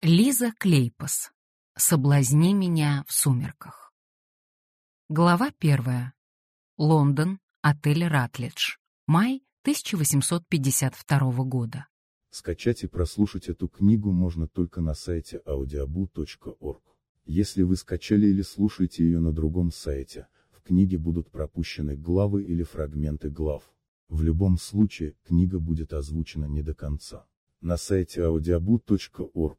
Лиза Клейпас. Соблазни меня в сумерках. Глава первая. Лондон. Отель Ратлидж. Май 1852 года. Скачать и прослушать эту книгу можно только на сайте audiobu.org. Если вы скачали или слушаете ее на другом сайте, в книге будут пропущены главы или фрагменты глав. В любом случае, книга будет озвучена не до конца. На сайте audiobu.org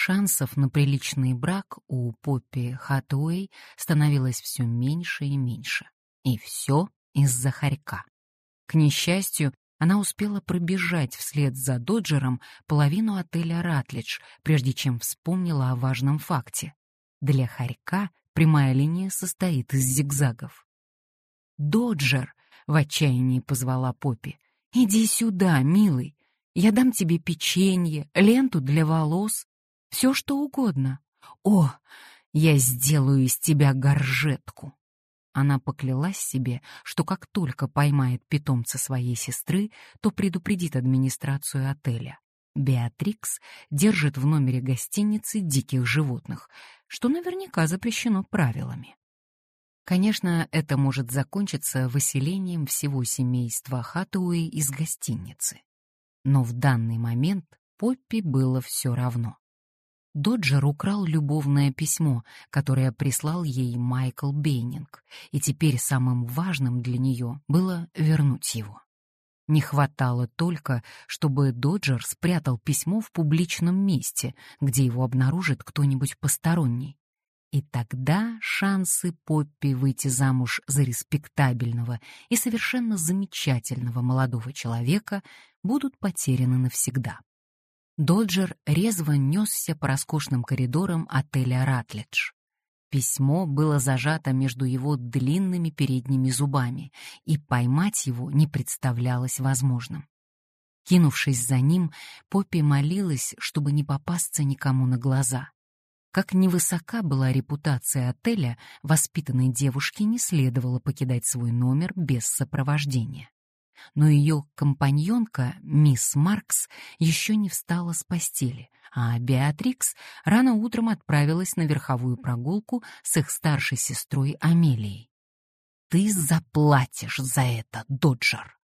Шансов на приличный брак у Поппи Хатуэй становилось все меньше и меньше. И все из-за хорька. К несчастью, она успела пробежать вслед за Доджером половину отеля «Ратлидж», прежде чем вспомнила о важном факте. Для хорька прямая линия состоит из зигзагов. «Доджер!» — в отчаянии позвала Поппи. «Иди сюда, милый. Я дам тебе печенье, ленту для волос, все что угодно. О, я сделаю из тебя горжетку. Она поклялась себе, что как только поймает питомца своей сестры, то предупредит администрацию отеля. Беатрикс держит в номере гостиницы диких животных, что наверняка запрещено правилами. Конечно, это может закончиться выселением всего семейства Хатуэй из гостиницы. Но в данный момент Поппи было все равно. Доджер украл любовное письмо, которое прислал ей Майкл Бейнинг, и теперь самым важным для нее было вернуть его. Не хватало только, чтобы Доджер спрятал письмо в публичном месте, где его обнаружит кто-нибудь посторонний. И тогда шансы Поппи выйти замуж за респектабельного и совершенно замечательного молодого человека будут потеряны навсегда. Доджер резво несся по роскошным коридорам отеля «Ратлидж». Письмо было зажато между его длинными передними зубами, и поймать его не представлялось возможным. Кинувшись за ним, Поппи молилась, чтобы не попасться никому на глаза. Как невысока была репутация отеля, воспитанной девушке не следовало покидать свой номер без сопровождения но ее компаньонка, мисс Маркс, еще не встала с постели, а Беатрикс рано утром отправилась на верховую прогулку с их старшей сестрой Амелией. «Ты заплатишь за это, Доджер!»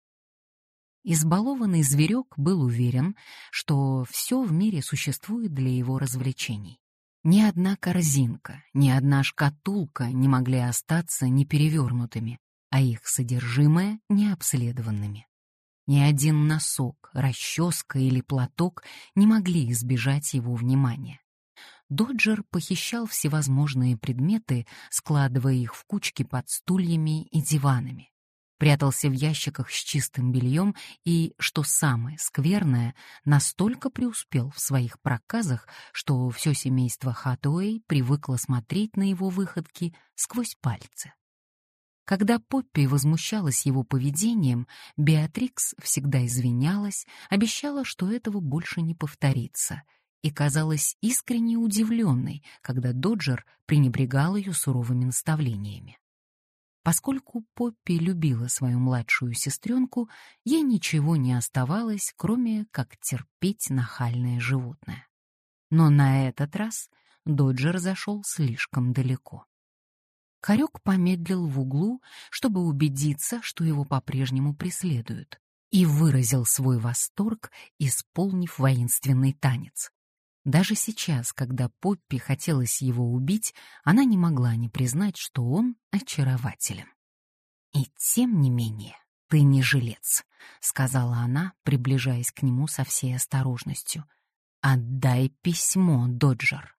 Избалованный зверек был уверен, что все в мире существует для его развлечений. Ни одна корзинка, ни одна шкатулка не могли остаться неперевернутыми, а их содержимое необследованными. Ни один носок, расческа или платок не могли избежать его внимания. Доджер похищал всевозможные предметы, складывая их в кучки под стульями и диванами. Прятался в ящиках с чистым бельем и, что самое скверное, настолько преуспел в своих проказах, что все семейство Хатуэй привыкло смотреть на его выходки сквозь пальцы. Когда Поппи возмущалась его поведением, Беатрикс всегда извинялась, обещала, что этого больше не повторится, и казалась искренне удивленной, когда Доджер пренебрегал ее суровыми наставлениями. Поскольку Поппи любила свою младшую сестренку, ей ничего не оставалось, кроме как терпеть нахальное животное. Но на этот раз Доджер зашел слишком далеко. Хорек помедлил в углу, чтобы убедиться, что его по-прежнему преследуют, и выразил свой восторг, исполнив воинственный танец. Даже сейчас, когда Поппи хотелось его убить, она не могла не признать, что он очарователен. «И тем не менее, ты не жилец», — сказала она, приближаясь к нему со всей осторожностью. «Отдай письмо, Доджер».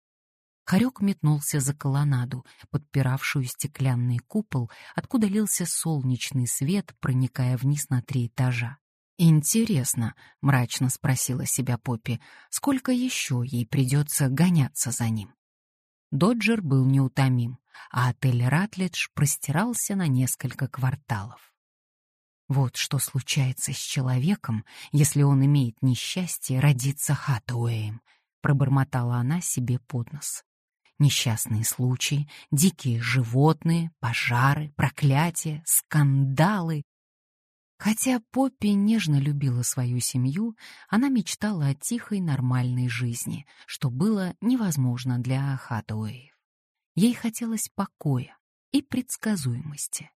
Хорек метнулся за колоннаду, подпиравшую стеклянный купол, откуда лился солнечный свет, проникая вниз на три этажа. «Интересно», — мрачно спросила себя Поппи, «сколько еще ей придется гоняться за ним?» Доджер был неутомим, а отель «Ратлидж» простирался на несколько кварталов. Вот что случается с человеком, если он имеет несчастье родиться Хатуэем, пробормотала она себе под нос. Несчастные случаи, дикие животные, пожары, проклятия, скандалы. Хотя Поппи нежно любила свою семью, она мечтала о тихой нормальной жизни, что было невозможно для Хатуэев. Ей хотелось покоя и предсказуемости.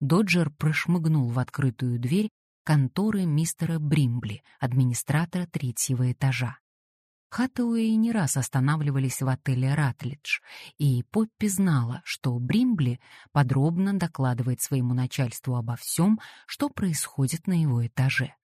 Доджер прошмыгнул в открытую дверь конторы мистера Бримбли, администратора третьего этажа. Хаттауэи не раз останавливались в отеле «Ратлидж», и Поппи знала, что Бримбли подробно докладывает своему начальству обо всем, что происходит на его этаже.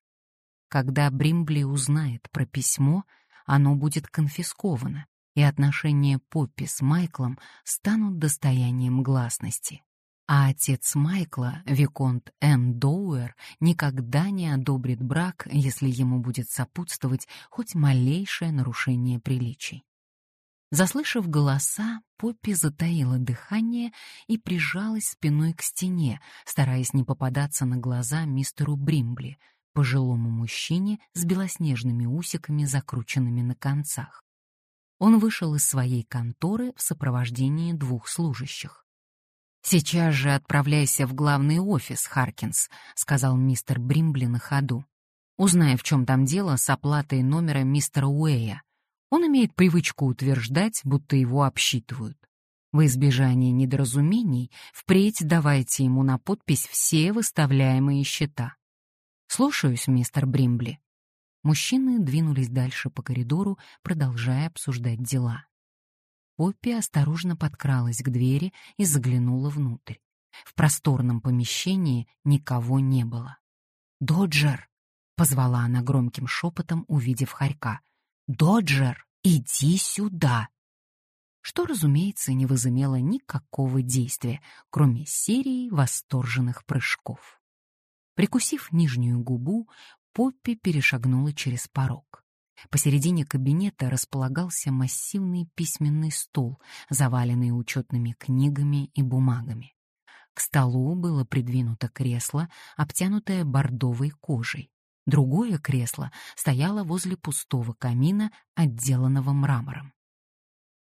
Когда Бримбли узнает про письмо, оно будет конфисковано, и отношения Поппи с Майклом станут достоянием гласности. А отец Майкла, Виконт М. Доуэр, никогда не одобрит брак, если ему будет сопутствовать хоть малейшее нарушение приличий. Заслышав голоса, Поппи затаила дыхание и прижалась спиной к стене, стараясь не попадаться на глаза мистеру Бримбли, пожилому мужчине с белоснежными усиками, закрученными на концах. Он вышел из своей конторы в сопровождении двух служащих. «Сейчас же отправляйся в главный офис, Харкинс», — сказал мистер Бримбли на ходу. «Узнай, в чем там дело с оплатой номера мистера Уэя. Он имеет привычку утверждать, будто его обсчитывают. В избежание недоразумений впредь давайте ему на подпись все выставляемые счета. Слушаюсь, мистер Бримбли». Мужчины двинулись дальше по коридору, продолжая обсуждать дела. Поппи осторожно подкралась к двери и заглянула внутрь. В просторном помещении никого не было. «Доджер!» — позвала она громким шепотом, увидев хорька. «Доджер, иди сюда!» Что, разумеется, не возымело никакого действия, кроме серии восторженных прыжков. Прикусив нижнюю губу, Поппи перешагнула через порог. Посередине кабинета располагался массивный письменный стол, заваленный учетными книгами и бумагами. К столу было придвинуто кресло, обтянутое бордовой кожей. Другое кресло стояло возле пустого камина, отделанного мрамором.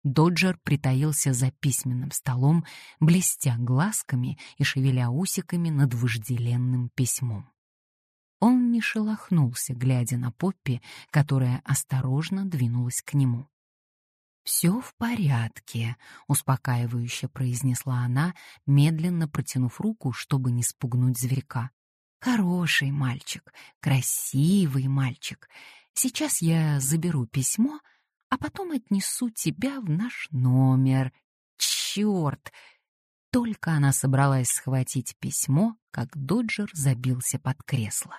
Доджер притаился за письменным столом, блестя глазками и шевеля усиками над вожделенным письмом. Он не шелохнулся, глядя на Поппи, которая осторожно двинулась к нему. «Все в порядке», — успокаивающе произнесла она, медленно протянув руку, чтобы не спугнуть зверька. «Хороший мальчик, красивый мальчик. Сейчас я заберу письмо, а потом отнесу тебя в наш номер. Черт!» Только она собралась схватить письмо, как Доджер забился под кресло.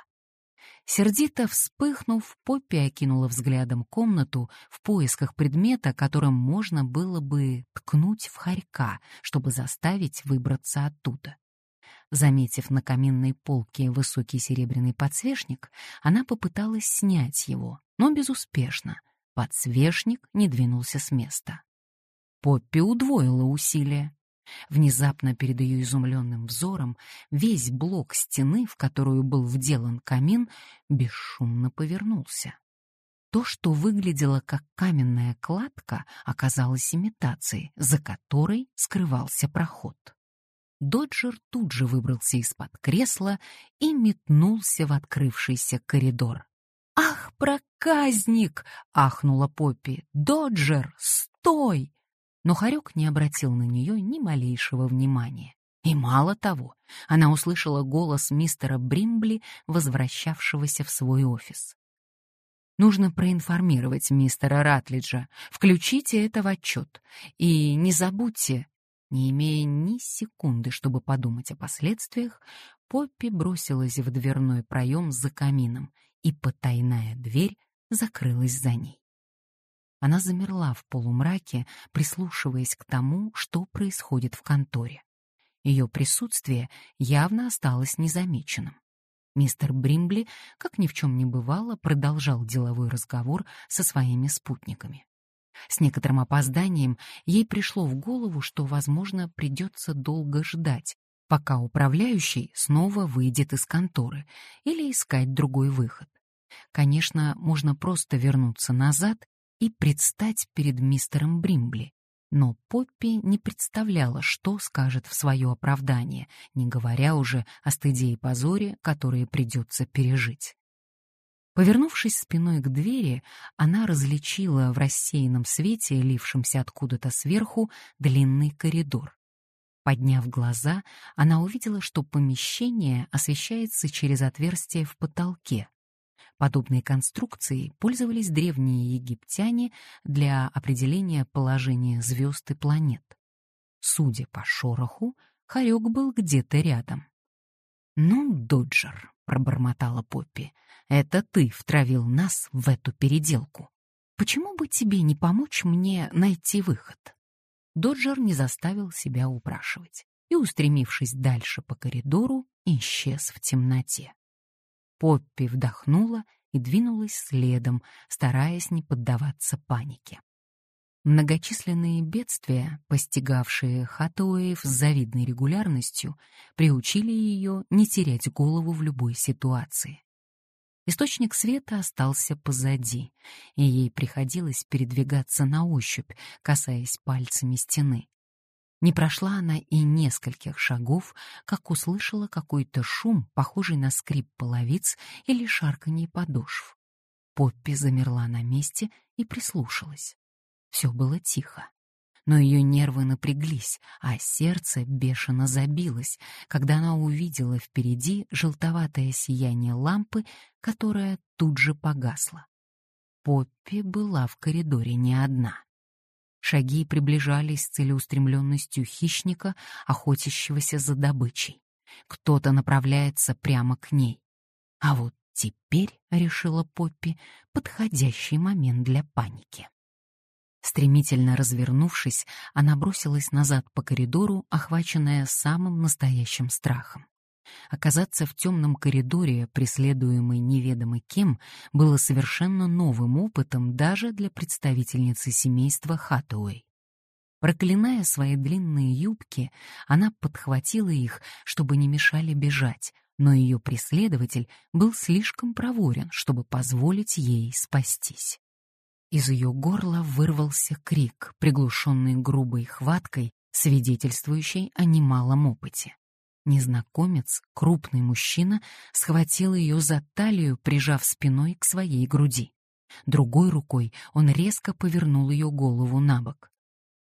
Сердито вспыхнув, Поппи окинула взглядом комнату в поисках предмета, которым можно было бы ткнуть в хорька, чтобы заставить выбраться оттуда. Заметив на каминной полке высокий серебряный подсвечник, она попыталась снять его, но безуспешно. Подсвечник не двинулся с места. Поппи удвоила усилия. Внезапно перед ее изумленным взором весь блок стены, в которую был вделан камин, бесшумно повернулся. То, что выглядело как каменная кладка, оказалось имитацией, за которой скрывался проход. Доджер тут же выбрался из-под кресла и метнулся в открывшийся коридор. «Ах, проказник!» — ахнула Поппи. «Доджер, стой!» Но Харек не обратил на нее ни малейшего внимания. И мало того, она услышала голос мистера Бримбли, возвращавшегося в свой офис. Нужно проинформировать мистера Ратлиджа. Включите это в отчет. И не забудьте, не имея ни секунды, чтобы подумать о последствиях, Поппи бросилась в дверной проем за камином, и потайная дверь закрылась за ней. Она замерла в полумраке, прислушиваясь к тому, что происходит в конторе. Ее присутствие явно осталось незамеченным. Мистер Бримбли, как ни в чем не бывало, продолжал деловой разговор со своими спутниками. С некоторым опозданием ей пришло в голову, что, возможно, придется долго ждать, пока управляющий снова выйдет из конторы или искать другой выход. Конечно, можно просто вернуться назад и предстать перед мистером Бримбли, но Поппи не представляла, что скажет в свое оправдание, не говоря уже о стыде и позоре, которые придется пережить. Повернувшись спиной к двери, она различила в рассеянном свете, лившемся откуда-то сверху, длинный коридор. Подняв глаза, она увидела, что помещение освещается через отверстие в потолке, Подобной конструкцией пользовались древние египтяне для определения положения звезд и планет. Судя по шороху, хорек был где-то рядом. «Ну, Доджер», — пробормотала Поппи, — «это ты втравил нас в эту переделку. Почему бы тебе не помочь мне найти выход?» Доджер не заставил себя упрашивать и, устремившись дальше по коридору, исчез в темноте. Поппи вдохнула и двинулась следом, стараясь не поддаваться панике. Многочисленные бедствия, постигавшие Хатуэев с завидной регулярностью, приучили ее не терять голову в любой ситуации. Источник света остался позади, и ей приходилось передвигаться на ощупь, касаясь пальцами стены. Не прошла она и нескольких шагов, как услышала какой-то шум, похожий на скрип половиц или шарканье подошв. Поппи замерла на месте и прислушалась. Все было тихо. Но ее нервы напряглись, а сердце бешено забилось, когда она увидела впереди желтоватое сияние лампы, которая тут же погасла. Поппи была в коридоре не одна. Шаги приближались с целеустремленностью хищника, охотящегося за добычей. Кто-то направляется прямо к ней. А вот теперь, — решила Поппи, — подходящий момент для паники. Стремительно развернувшись, она бросилась назад по коридору, охваченная самым настоящим страхом. Оказаться в темном коридоре, преследуемой неведомо кем, было совершенно новым опытом даже для представительницы семейства Хатуэй. Проклиная свои длинные юбки, она подхватила их, чтобы не мешали бежать, но ее преследователь был слишком проворен, чтобы позволить ей спастись. Из ее горла вырвался крик, приглушенный грубой хваткой, свидетельствующей о немалом опыте. Незнакомец, крупный мужчина, схватил ее за талию, прижав спиной к своей груди. Другой рукой он резко повернул ее голову на бок.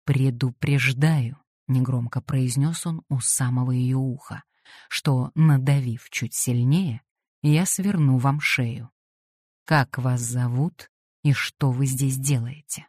«Предупреждаю», — негромко произнес он у самого ее уха, что, надавив чуть сильнее, я сверну вам шею. «Как вас зовут и что вы здесь делаете?»